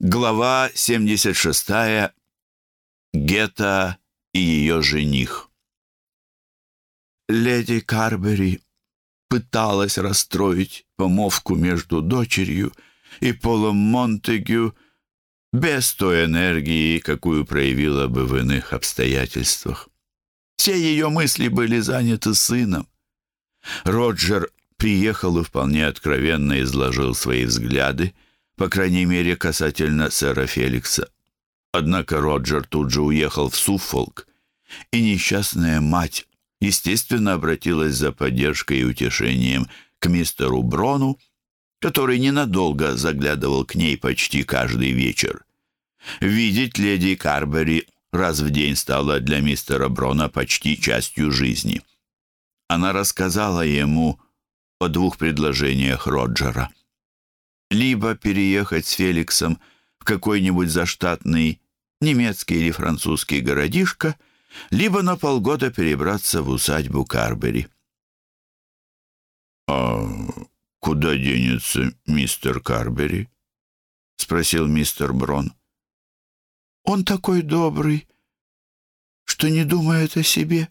Глава 76. Гетта и ее жених. Леди Карбери пыталась расстроить помовку между дочерью и Полом Монтегю без той энергии, какую проявила бы в иных обстоятельствах. Все ее мысли были заняты сыном. Роджер приехал и вполне откровенно изложил свои взгляды, по крайней мере, касательно сэра Феликса. Однако Роджер тут же уехал в Суффолк, и несчастная мать, естественно, обратилась за поддержкой и утешением к мистеру Брону, который ненадолго заглядывал к ней почти каждый вечер. Видеть леди Карбери раз в день стало для мистера Брона почти частью жизни. Она рассказала ему о двух предложениях Роджера — либо переехать с Феликсом в какой-нибудь заштатный немецкий или французский городишко, либо на полгода перебраться в усадьбу Карбери. «А куда денется мистер Карбери?» — спросил мистер Брон. «Он такой добрый, что не думает о себе.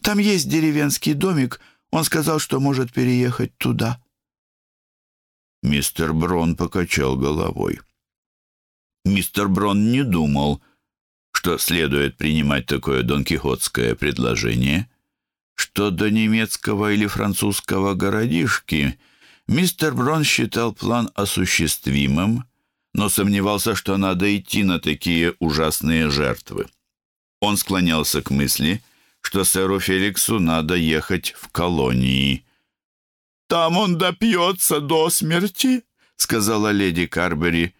Там есть деревенский домик, он сказал, что может переехать туда». Мистер Брон покачал головой. Мистер Брон не думал, что следует принимать такое донкихотское предложение. Что до немецкого или французского городишки, мистер Брон считал план осуществимым, но сомневался, что надо идти на такие ужасные жертвы. Он склонялся к мысли, что сэру Феликсу надо ехать в колонии – «Там он допьется до смерти», — сказала леди Карбери,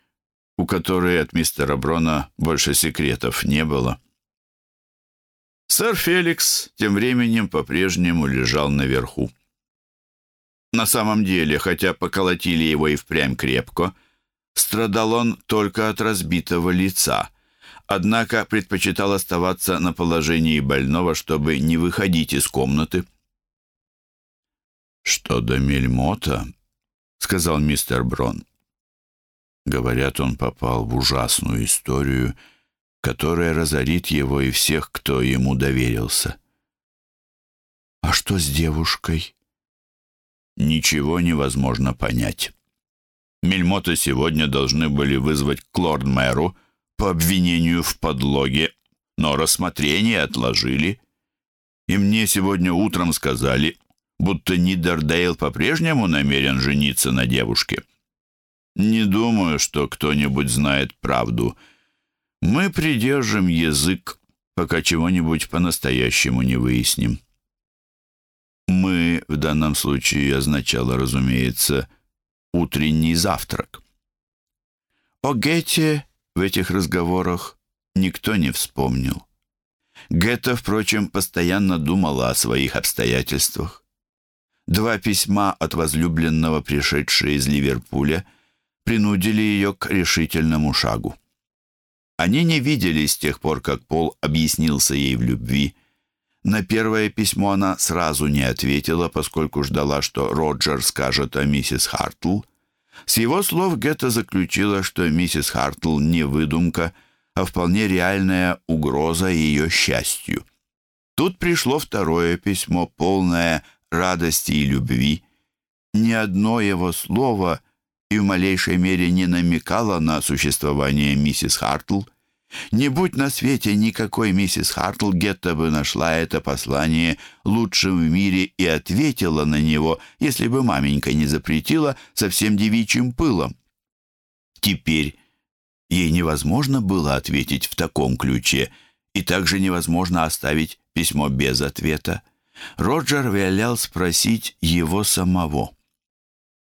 у которой от мистера Брона больше секретов не было. Сэр Феликс тем временем по-прежнему лежал наверху. На самом деле, хотя поколотили его и впрямь крепко, страдал он только от разбитого лица, однако предпочитал оставаться на положении больного, чтобы не выходить из комнаты. «Что до Мельмота?» — сказал мистер Брон. Говорят, он попал в ужасную историю, которая разорит его и всех, кто ему доверился. «А что с девушкой?» «Ничего невозможно понять. Мельмота сегодня должны были вызвать к лорд-мэру по обвинению в подлоге, но рассмотрение отложили. И мне сегодня утром сказали, будто Нидердейл по-прежнему намерен жениться на девушке. Не думаю, что кто-нибудь знает правду. Мы придержим язык, пока чего-нибудь по-настоящему не выясним. «Мы» в данном случае означало, разумеется, утренний завтрак. О Гете в этих разговорах никто не вспомнил. Гетта, впрочем, постоянно думала о своих обстоятельствах. Два письма от возлюбленного, пришедшие из Ливерпуля, принудили ее к решительному шагу. Они не виделись с тех пор, как Пол объяснился ей в любви. На первое письмо она сразу не ответила, поскольку ждала, что Роджер скажет о миссис Хартл. С его слов Гетта заключила, что миссис Хартл не выдумка, а вполне реальная угроза ее счастью. Тут пришло второе письмо, полное радости и любви. Ни одно его слово и в малейшей мере не намекало на существование миссис Хартл. Не будь на свете никакой миссис Хартл, Гетта бы нашла это послание лучшим в мире и ответила на него, если бы маменька не запретила совсем девичьим пылом. Теперь ей невозможно было ответить в таком ключе, и также невозможно оставить письмо без ответа. Роджер велел спросить его самого.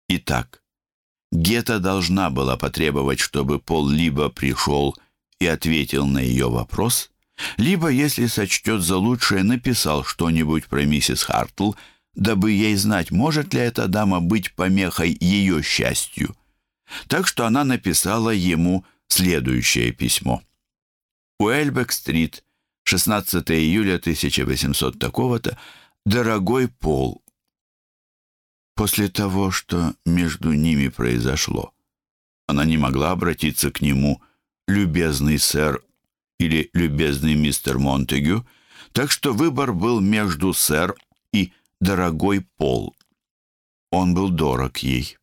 Итак, Гета должна была потребовать, чтобы Пол либо пришел и ответил на ее вопрос, либо, если сочтет за лучшее, написал что-нибудь про миссис Хартл, дабы ей знать, может ли эта дама быть помехой ее счастью. Так что она написала ему следующее письмо. Уэльбек-стрит, 16 июля 1800 такого-то, дорогой Пол, после того, что между ними произошло, Она не могла обратиться к нему «любезный сэр» или «любезный мистер Монтегю», так что выбор был между «сэр» и «дорогой Пол». Он был дорог ей.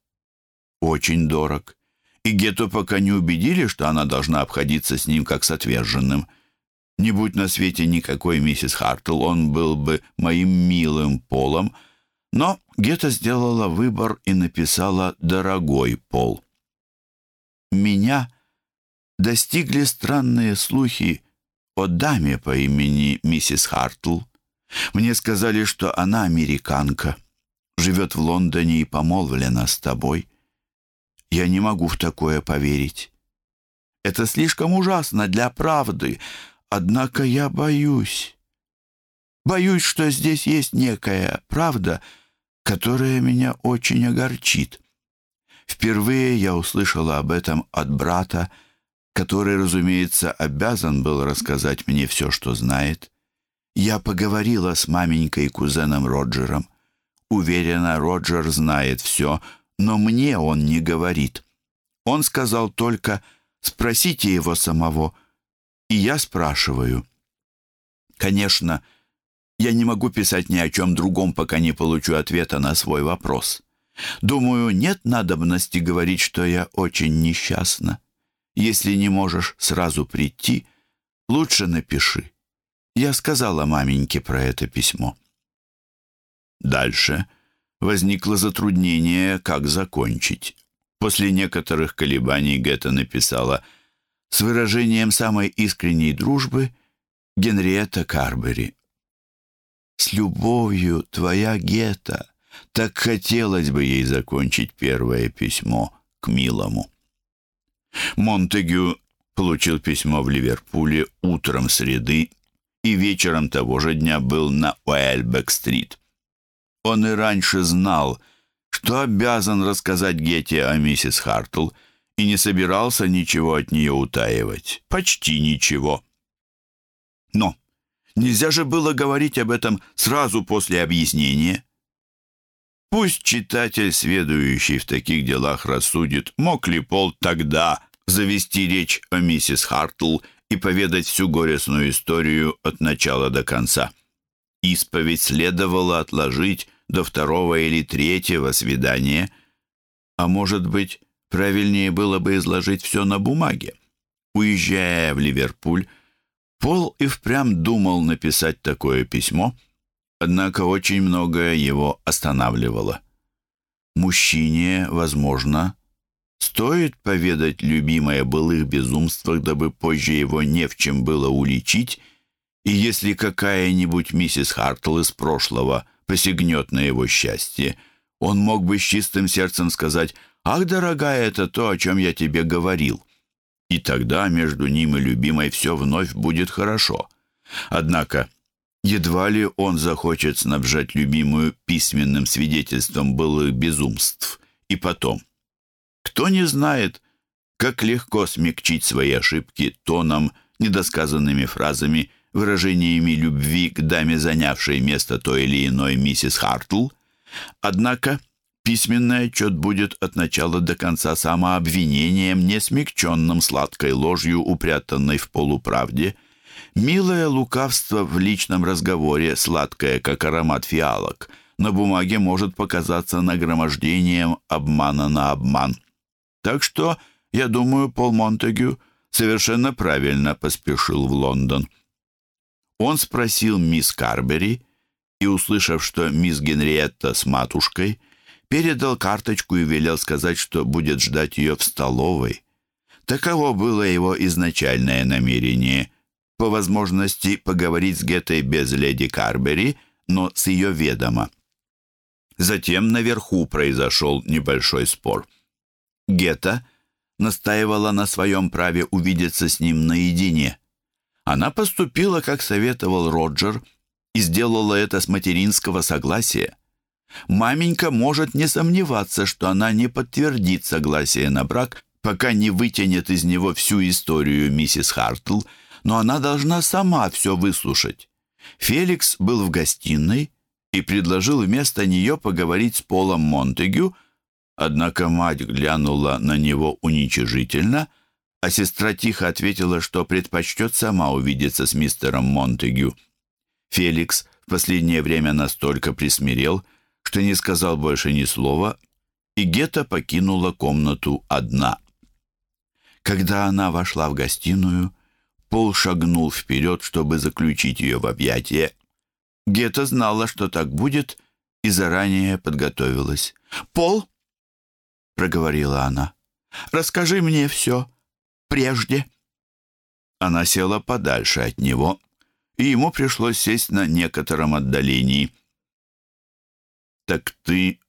Очень дорог. И Гетто пока не убедили, что она должна обходиться с ним как с отверженным. Не будь на свете никакой миссис Хартл, он был бы моим милым Полом, но Гетто сделала выбор и написала «дорогой Пол». Меня достигли странные слухи о даме по имени миссис Хартл. Мне сказали, что она американка живет в Лондоне и помолвлена с тобой. Я не могу в такое поверить. Это слишком ужасно для правды, однако я боюсь. Боюсь, что здесь есть некая правда, которая меня очень огорчит. Впервые я услышала об этом от брата, который, разумеется, обязан был рассказать мне все, что знает. Я поговорила с маменькой и кузеном Роджером. Уверена, Роджер знает все, но мне он не говорит. Он сказал только «спросите его самого». И я спрашиваю. Конечно, я не могу писать ни о чем другом, пока не получу ответа на свой вопрос. Думаю, нет надобности говорить, что я очень несчастна. Если не можешь сразу прийти, лучше напиши. Я сказала маменьке про это письмо. Дальше возникло затруднение, как закончить. После некоторых колебаний Гетта написала с выражением самой искренней дружбы Генриетта Карбери. «С любовью, твоя Гетта!» Так хотелось бы ей закончить первое письмо к милому. Монтегю получил письмо в Ливерпуле утром среды и вечером того же дня был на Уэльбек-стрит. Он и раньше знал, что обязан рассказать Гете о миссис Хартл и не собирался ничего от нее утаивать. Почти ничего. Но нельзя же было говорить об этом сразу после объяснения. Пусть читатель, сведущий в таких делах, рассудит, мог ли Пол тогда завести речь о миссис Хартл и поведать всю горестную историю от начала до конца. Исповедь следовало отложить до второго или третьего свидания. А может быть, правильнее было бы изложить все на бумаге. Уезжая в Ливерпуль, Пол и впрямь думал написать такое письмо, однако очень многое его останавливало. Мужчине, возможно, стоит поведать любимое былых безумствах, дабы позже его не в чем было уличить, и если какая-нибудь миссис Хартл из прошлого – посягнет на его счастье, он мог бы с чистым сердцем сказать «Ах, дорогая, это то, о чем я тебе говорил». И тогда между ним и любимой все вновь будет хорошо. Однако едва ли он захочет снабжать любимую письменным свидетельством былых безумств. И потом, кто не знает, как легко смягчить свои ошибки тоном, недосказанными фразами выражениями любви к даме, занявшей место той или иной миссис Хартл. Однако письменный отчет будет от начала до конца самообвинением, не смягченным сладкой ложью, упрятанной в полуправде. Милое лукавство в личном разговоре, сладкое, как аромат фиалок, на бумаге может показаться нагромождением обмана на обман. Так что, я думаю, Пол Монтегю совершенно правильно поспешил в Лондон. Он спросил мисс Карбери и, услышав, что мисс Генриетта с матушкой, передал карточку и велел сказать, что будет ждать ее в столовой. Таково было его изначальное намерение. По возможности поговорить с Гетой без леди Карбери, но с ее ведома. Затем наверху произошел небольшой спор. Гета настаивала на своем праве увидеться с ним наедине. Она поступила, как советовал Роджер, и сделала это с материнского согласия. Маменька может не сомневаться, что она не подтвердит согласие на брак, пока не вытянет из него всю историю миссис Хартл, но она должна сама все выслушать. Феликс был в гостиной и предложил вместо нее поговорить с Полом Монтегю, Однако мать глянула на него уничижительно, а сестра тихо ответила, что предпочтет сама увидеться с мистером Монтегю. Феликс в последнее время настолько присмирел, что не сказал больше ни слова, и Гетта покинула комнату одна. Когда она вошла в гостиную, Пол шагнул вперед, чтобы заключить ее в объятия. Гетта знала, что так будет, и заранее подготовилась. «Пол!» — проговорила она. «Расскажи мне все прежде». Она села подальше от него, и ему пришлось сесть на некотором отдалении. «Так ты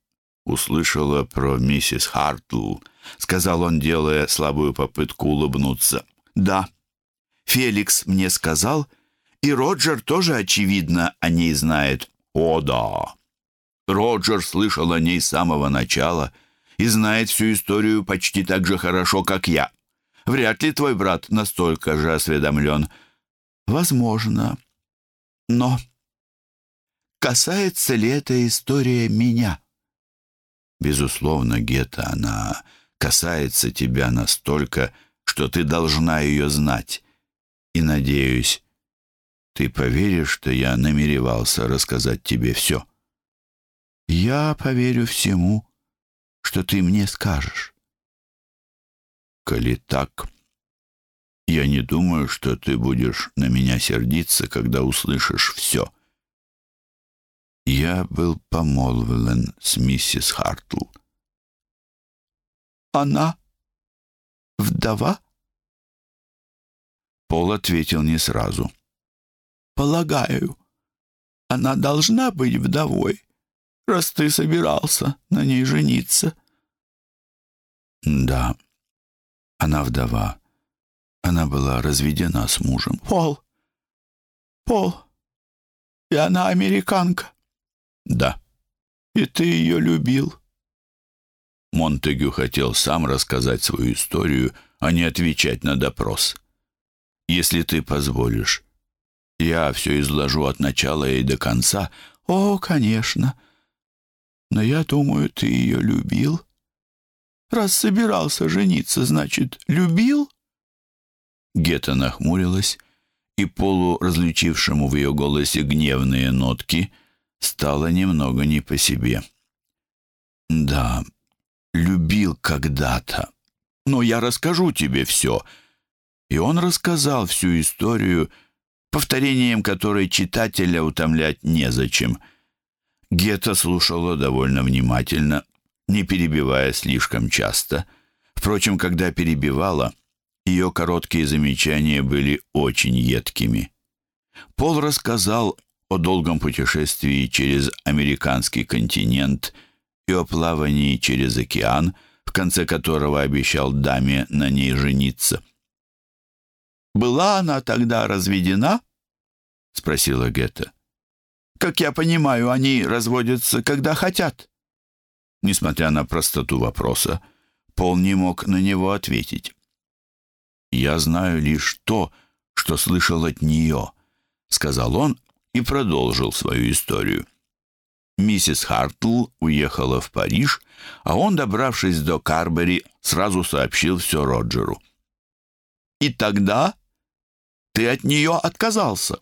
услышала про миссис Хартл», — сказал он, делая слабую попытку улыбнуться. «Да». Феликс мне сказал, и Роджер тоже, очевидно, о ней знает. О, да. Роджер слышал о ней с самого начала и знает всю историю почти так же хорошо, как я. Вряд ли твой брат настолько же осведомлен. Возможно. Но касается ли эта история меня? Безусловно, Гетта, она касается тебя настолько, что ты должна ее знать и надеюсь, ты поверишь, что я намеревался рассказать тебе все. Я поверю всему, что ты мне скажешь. Коли так, я не думаю, что ты будешь на меня сердиться, когда услышишь все. Я был помолвлен с миссис Хартл. Она вдова? Пол ответил не сразу. «Полагаю, она должна быть вдовой, раз ты собирался на ней жениться». «Да, она вдова. Она была разведена с мужем». «Пол! Пол! И она американка?» «Да». «И ты ее любил?» Монтегю хотел сам рассказать свою историю, а не отвечать на допрос если ты позволишь. Я все изложу от начала и до конца. О, конечно. Но я думаю, ты ее любил. Раз собирался жениться, значит, любил? Гетта нахмурилась, и полу, различившему в ее голосе гневные нотки, стало немного не по себе. «Да, любил когда-то. Но я расскажу тебе все», и он рассказал всю историю, повторением которой читателя утомлять незачем. Гетта слушала довольно внимательно, не перебивая слишком часто. Впрочем, когда перебивала, ее короткие замечания были очень едкими. Пол рассказал о долгом путешествии через американский континент и о плавании через океан, в конце которого обещал даме на ней жениться. «Была она тогда разведена?» — спросила Гетта. «Как я понимаю, они разводятся, когда хотят». Несмотря на простоту вопроса, Пол не мог на него ответить. «Я знаю лишь то, что слышал от нее», — сказал он и продолжил свою историю. Миссис Хартл уехала в Париж, а он, добравшись до Карбери, сразу сообщил все Роджеру. «И тогда ты от нее отказался?»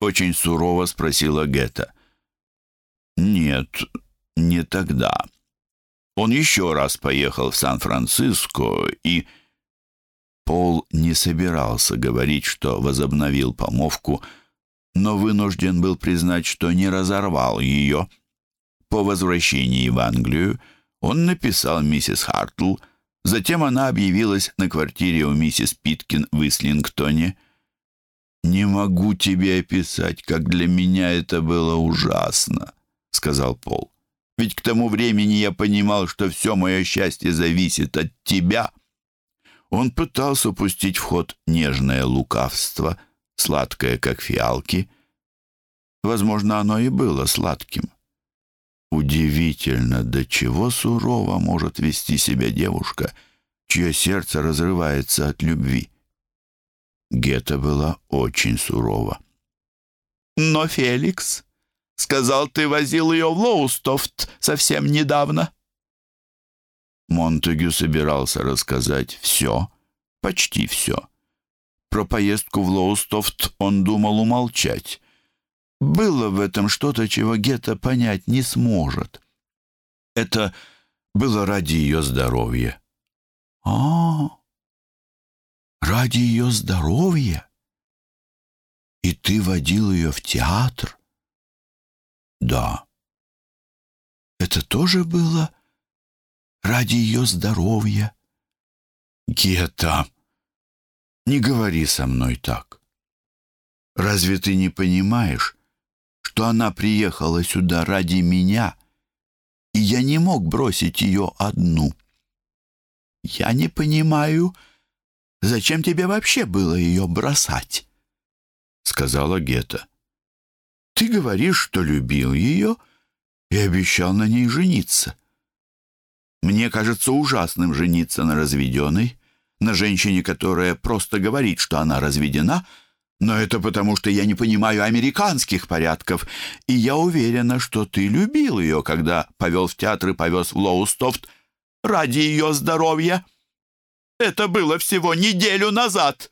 Очень сурово спросила Гетта. «Нет, не тогда. Он еще раз поехал в Сан-Франциско и...» Пол не собирался говорить, что возобновил помовку, но вынужден был признать, что не разорвал ее. По возвращении в Англию он написал миссис Хартл, Затем она объявилась на квартире у миссис Питкин в Ислингтоне. «Не могу тебе описать, как для меня это было ужасно», — сказал Пол. «Ведь к тому времени я понимал, что все мое счастье зависит от тебя». Он пытался пустить в ход нежное лукавство, сладкое, как фиалки. Возможно, оно и было сладким. Удивительно, до чего сурово может вести себя девушка, чье сердце разрывается от любви. Гетта была очень сурова. «Но Феликс сказал, ты возил ее в Лоустофт совсем недавно». Монтегю собирался рассказать все, почти все. Про поездку в Лоустофт он думал умолчать. Было в этом что-то, чего Гетта понять не сможет. Это было ради ее здоровья. А, ради ее здоровья? И ты водил ее в театр? Да. Это тоже было ради ее здоровья? Гетта, не говори со мной так. Разве ты не понимаешь, что она приехала сюда ради меня, и я не мог бросить ее одну? Я не понимаю, зачем тебе вообще было ее бросать, — сказала Гета. Ты говоришь, что любил ее и обещал на ней жениться. Мне кажется ужасным жениться на разведенной, на женщине, которая просто говорит, что она разведена, но это потому, что я не понимаю американских порядков, и я уверена, что ты любил ее, когда повел в театр и повез в Лоустофт ради ее здоровья. Это было всего неделю назад.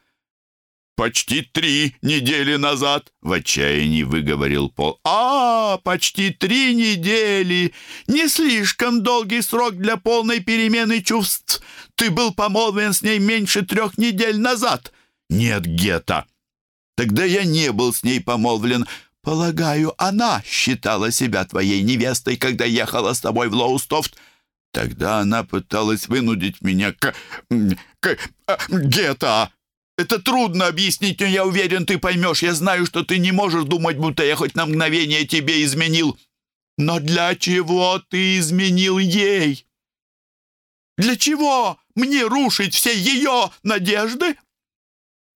«Почти три недели назад!» — в отчаянии выговорил Пол. «А, почти три недели! Не слишком долгий срок для полной перемены чувств. Ты был помолвлен с ней меньше трех недель назад!» «Нет, Гетта! Тогда я не был с ней помолвлен. Полагаю, она считала себя твоей невестой, когда ехала с тобой в Лоустофт. Тогда она пыталась вынудить меня к... к... А, Гетта!» Это трудно объяснить, но я уверен, ты поймешь. Я знаю, что ты не можешь думать, будто я хоть на мгновение тебе изменил. Но для чего ты изменил ей? Для чего мне рушить все ее надежды?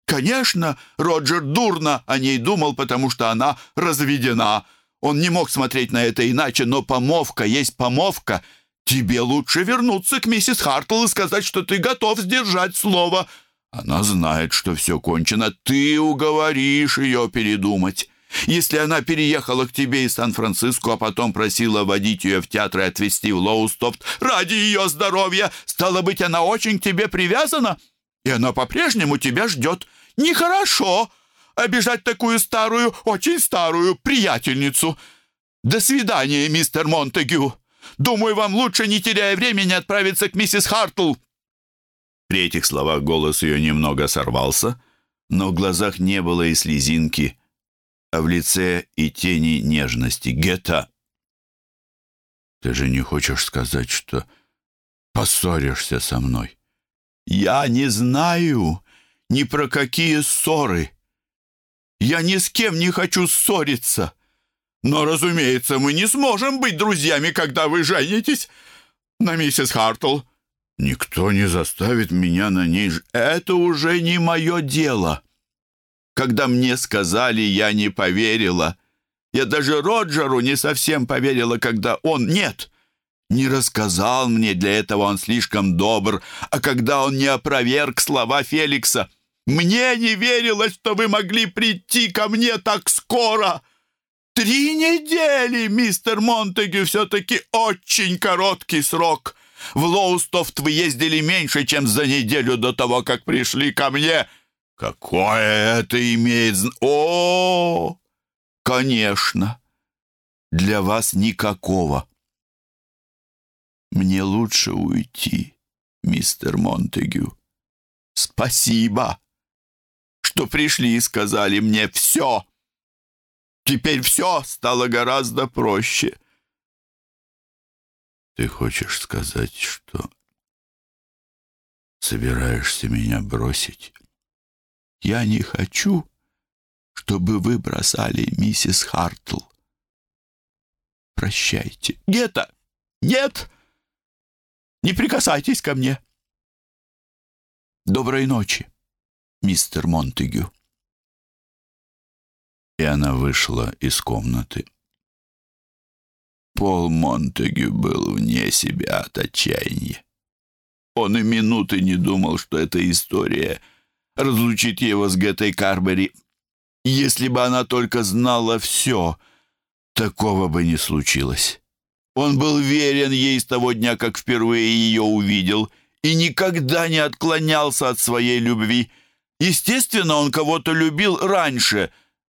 Конечно, Роджер дурно о ней думал, потому что она разведена. Он не мог смотреть на это иначе, но помовка есть помовка. Тебе лучше вернуться к миссис Хартл и сказать, что ты готов сдержать слово — она знает, что все кончено. Ты уговоришь ее передумать. Если она переехала к тебе из Сан-Франциско, а потом просила водить ее в театр и отвезти в Лоустофт ради ее здоровья, стало быть, она очень к тебе привязана, и она по-прежнему тебя ждет. Нехорошо обижать такую старую, очень старую приятельницу. До свидания, мистер Монтегю. Думаю, вам лучше, не теряя времени, отправиться к миссис Хартл. При этих словах голос ее немного сорвался, но в глазах не было и слезинки, а в лице и тени нежности. «Гетта, ты же не хочешь сказать, что поссоришься со мной?» «Я не знаю ни про какие ссоры. Я ни с кем не хочу ссориться. Но, разумеется, мы не сможем быть друзьями, когда вы женитесь на миссис Хартл. Никто не заставит меня на ней... Ж... Это уже не мое дело. Когда мне сказали, я не поверила. Я даже Роджеру не совсем поверила, когда он... Нет, не рассказал мне, для этого он слишком добр. А когда он не опроверг слова Феликса... Мне не верилось, что вы могли прийти ко мне так скоро. Три недели, мистер Монтегю, все-таки очень короткий срок. В Лоустофт вы ездили меньше, чем за неделю до того, как пришли ко мне. Какое это имеет... О, конечно, для вас никакого. Мне лучше уйти, мистер Монтегю. Спасибо, что пришли и сказали мне все. Теперь все стало гораздо проще. Ты хочешь сказать, что собираешься меня бросить? Я не хочу, чтобы вы бросали миссис Хартл. Прощайте. Гетта! Нет! Не прикасайтесь ко мне. Доброй ночи, мистер Монтегю. И она вышла из комнаты. Пол Монтегю был вне себя от отчаяния. Он и минуты не думал, что эта история разлучит его с Геттой Карбери. Если бы она только знала все, такого бы не случилось. Он был верен ей с того дня, как впервые ее увидел, и никогда не отклонялся от своей любви. Естественно, он кого-то любил раньше,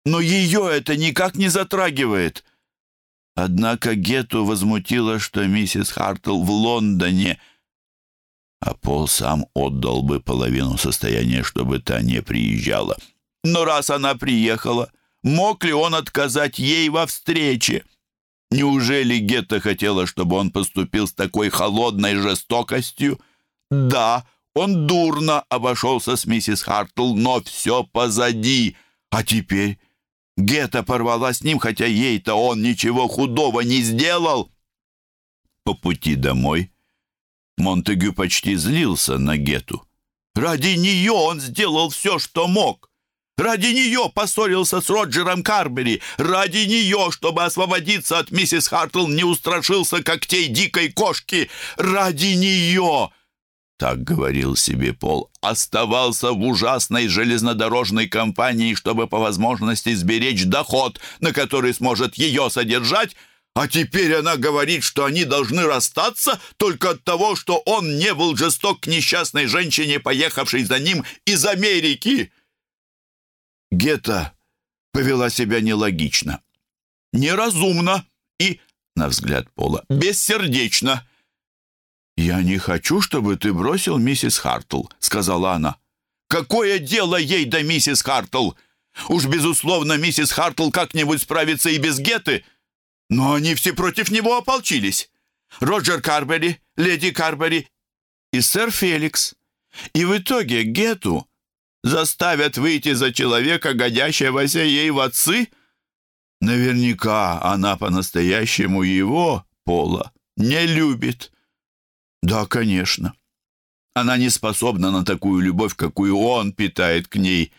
но ее это никак не затрагивает. Однако Гету возмутило, что миссис Хартл в Лондоне, а Пол сам отдал бы половину состояния, чтобы та не приезжала. Но раз она приехала, мог ли он отказать ей во встрече? Неужели Гетта хотела, чтобы он поступил с такой холодной жестокостью? Да, он дурно обошелся с миссис Хартл, но все позади. А теперь Гетта порвала с ним, хотя ей-то он ничего худого не сделал. По пути домой Монтегю почти злился на Гету. Ради нее он сделал все, что мог. Ради нее поссорился с Роджером Карбери. Ради нее, чтобы освободиться от миссис Хартл, не устрашился когтей дикой кошки. Ради нее так говорил себе Пол, оставался в ужасной железнодорожной компании, чтобы по возможности сберечь доход, на который сможет ее содержать, а теперь она говорит, что они должны расстаться только от того, что он не был жесток к несчастной женщине, поехавшей за ним из Америки. Гетта повела себя нелогично, неразумно и, на взгляд Пола, бессердечно. «Я не хочу, чтобы ты бросил миссис Хартл», — сказала она. «Какое дело ей до миссис Хартл? Уж, безусловно, миссис Хартл как-нибудь справится и без Геты. Но они все против него ополчились. Роджер Карбери, леди Карбери и сэр Феликс. И в итоге Гету заставят выйти за человека, годящегося ей в отцы? Наверняка она по-настоящему его, Пола, не любит». Да, конечно. Она не способна на такую любовь, какую он питает к ней.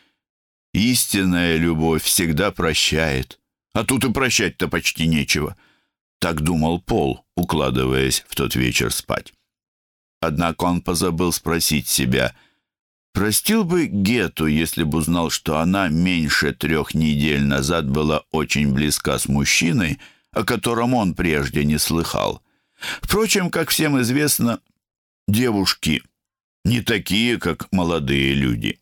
Истинная любовь всегда прощает. А тут и прощать-то почти нечего. Так думал Пол, укладываясь в тот вечер спать. Однако он позабыл спросить себя, простил бы Гету, если бы узнал, что она меньше трех недель назад была очень близка с мужчиной, о котором он прежде не слыхал. Впрочем, как всем известно, девушки не такие, как молодые люди.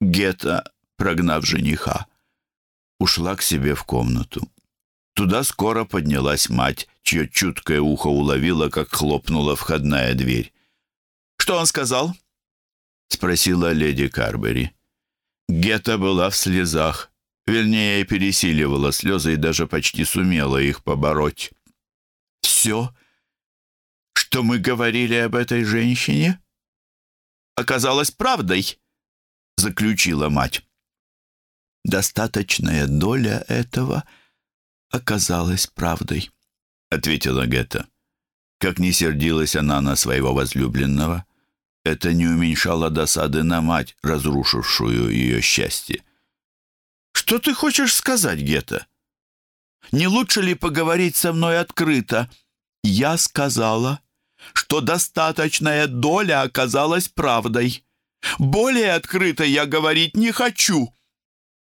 Гета, прогнав жениха, ушла к себе в комнату. Туда скоро поднялась мать, чье чуткое ухо уловило, как хлопнула входная дверь. «Что он сказал?» — спросила леди Карбери. Гета была в слезах, вернее, пересиливала слезы и даже почти сумела их побороть все, что мы говорили об этой женщине, оказалось правдой, заключила мать. Достаточная доля этого оказалась правдой, ответила Гетта. Как не сердилась она на своего возлюбленного, это не уменьшало досады на мать, разрушившую ее счастье. «Что ты хочешь сказать, Гетта? Не лучше ли поговорить со мной открыто?» Я сказала, что достаточная доля оказалась правдой. Более открыто я говорить не хочу.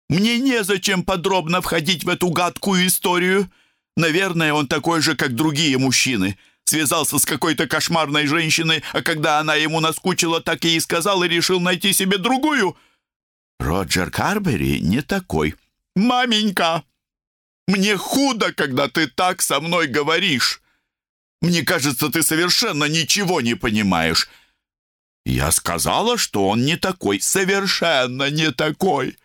Мне незачем подробно входить в эту гадкую историю. Наверное, он такой же, как другие мужчины. Связался с какой-то кошмарной женщиной, а когда она ему наскучила, так и сказал и решил найти себе другую. Роджер Карбери не такой. «Маменька, мне худо, когда ты так со мной говоришь. Мне кажется, ты совершенно ничего не понимаешь». «Я сказала, что он не такой, совершенно не такой.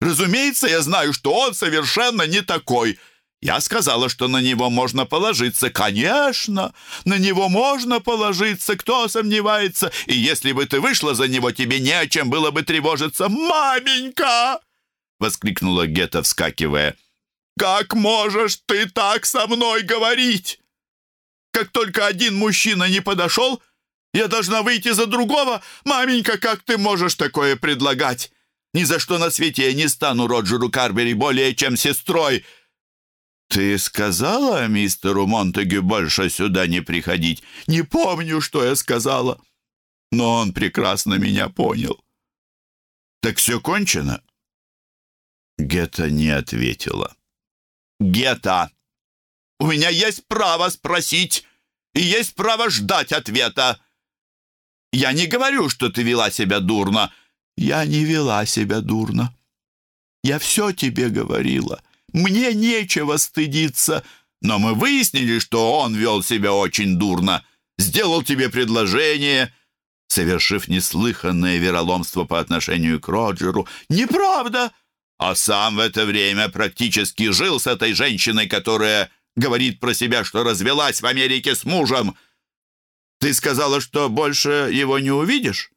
Разумеется, я знаю, что он совершенно не такой. Я сказала, что на него можно положиться. Конечно, на него можно положиться, кто сомневается. И если бы ты вышла за него, тебе не о чем было бы тревожиться. Маменька!» — воскликнула Гетта, вскакивая. «Как можешь ты так со мной говорить?» Как только один мужчина не подошел, я должна выйти за другого. Маменька, как ты можешь такое предлагать? Ни за что на свете я не стану Роджеру Карбери более чем сестрой. Ты сказала мистеру Монтегю больше сюда не приходить? Не помню, что я сказала. Но он прекрасно меня понял. Так все кончено? Гетта не ответила. Гетта! У меня есть право спросить и есть право ждать ответа. Я не говорю, что ты вела себя дурно. Я не вела себя дурно. Я все тебе говорила. Мне нечего стыдиться. Но мы выяснили, что он вел себя очень дурно. Сделал тебе предложение, совершив неслыханное вероломство по отношению к Роджеру. Неправда! А сам в это время практически жил с этой женщиной, которая говорит про себя, что развелась в Америке с мужем. Ты сказала, что больше его не увидишь?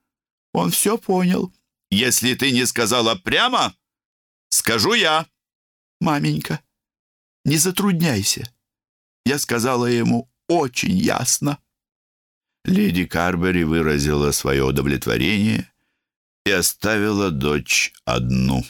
Он все понял. Если ты не сказала прямо, скажу я. Маменька, не затрудняйся. Я сказала ему очень ясно. Леди Карбери выразила свое удовлетворение и оставила дочь одну.